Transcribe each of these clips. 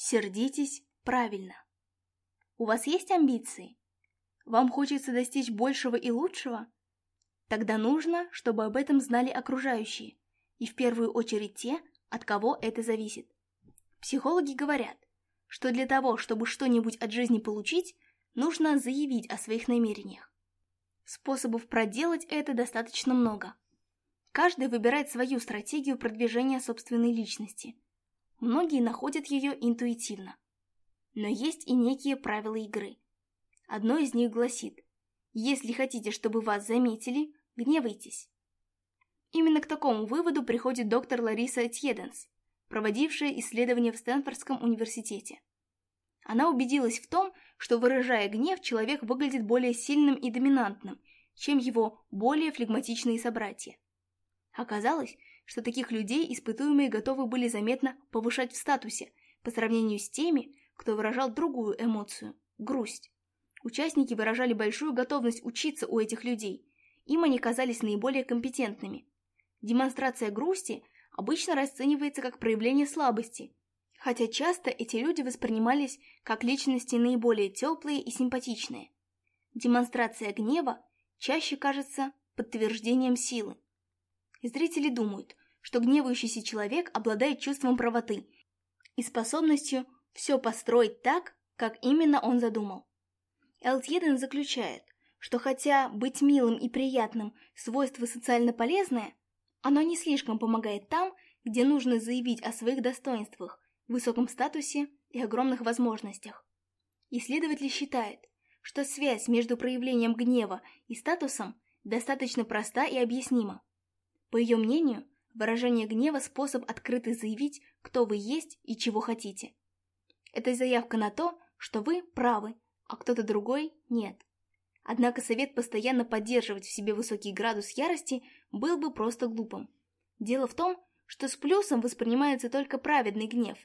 Сердитесь правильно. У вас есть амбиции? Вам хочется достичь большего и лучшего? Тогда нужно, чтобы об этом знали окружающие, и в первую очередь те, от кого это зависит. Психологи говорят, что для того, чтобы что-нибудь от жизни получить, нужно заявить о своих намерениях. Способов проделать это достаточно много. Каждый выбирает свою стратегию продвижения собственной личности – Многие находят ее интуитивно. Но есть и некие правила игры. Одно из них гласит «Если хотите, чтобы вас заметили, гневайтесь». Именно к такому выводу приходит доктор Лариса Тьеденс, проводившая исследование в Стэнфордском университете. Она убедилась в том, что выражая гнев, человек выглядит более сильным и доминантным, чем его более флегматичные собратья. Оказалось, что таких людей испытуемые готовы были заметно повышать в статусе по сравнению с теми, кто выражал другую эмоцию – грусть. Участники выражали большую готовность учиться у этих людей, им они казались наиболее компетентными. Демонстрация грусти обычно расценивается как проявление слабости, хотя часто эти люди воспринимались как личности наиболее теплые и симпатичные. Демонстрация гнева чаще кажется подтверждением силы. Зрители думают, что гневающийся человек обладает чувством правоты и способностью все построить так, как именно он задумал. Элтьеден заключает, что хотя быть милым и приятным свойство социально полезное, оно не слишком помогает там, где нужно заявить о своих достоинствах, высоком статусе и огромных возможностях. Исследователь считает, что связь между проявлением гнева и статусом достаточно проста и объяснима. По ее мнению, выражение гнева – способ открыто заявить, кто вы есть и чего хотите. Это заявка на то, что вы правы, а кто-то другой – нет. Однако совет постоянно поддерживать в себе высокий градус ярости был бы просто глупым. Дело в том, что с плюсом воспринимается только праведный гнев,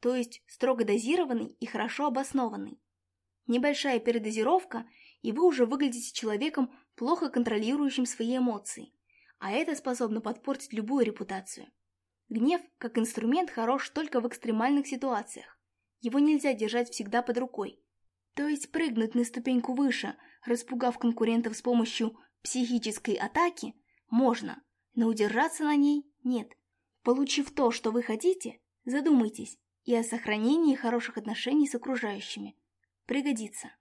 то есть строго дозированный и хорошо обоснованный. Небольшая передозировка, и вы уже выглядите человеком, плохо контролирующим свои эмоции а это способно подпортить любую репутацию. Гнев, как инструмент, хорош только в экстремальных ситуациях. Его нельзя держать всегда под рукой. То есть прыгнуть на ступеньку выше, распугав конкурентов с помощью психической атаки, можно, но удержаться на ней нет. Получив то, что вы хотите, задумайтесь и о сохранении хороших отношений с окружающими. Пригодится.